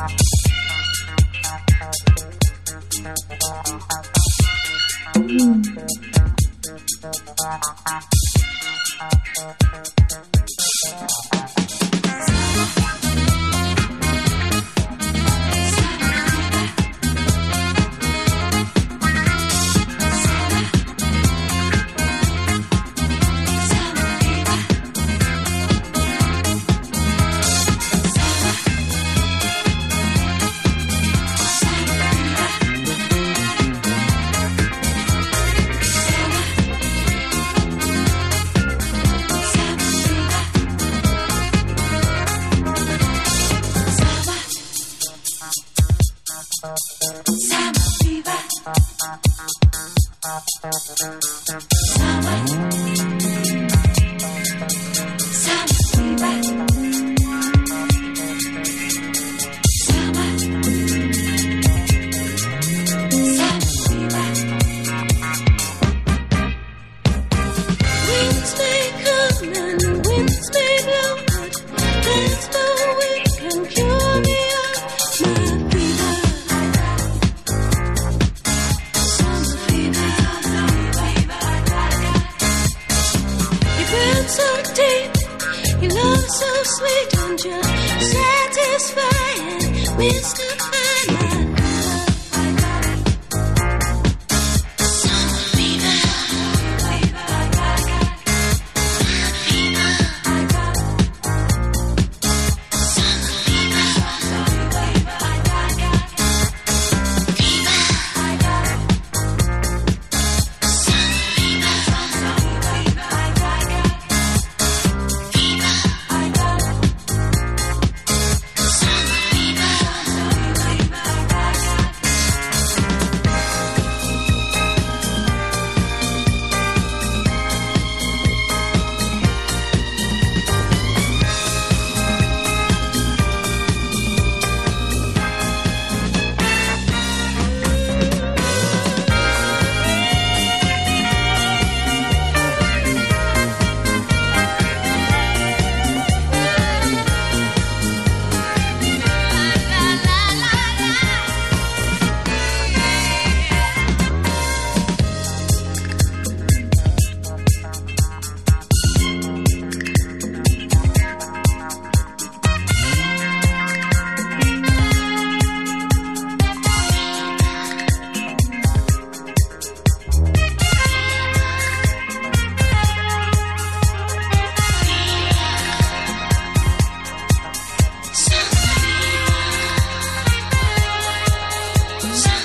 Mm. Summer fever. Summer. Summer fever. Sound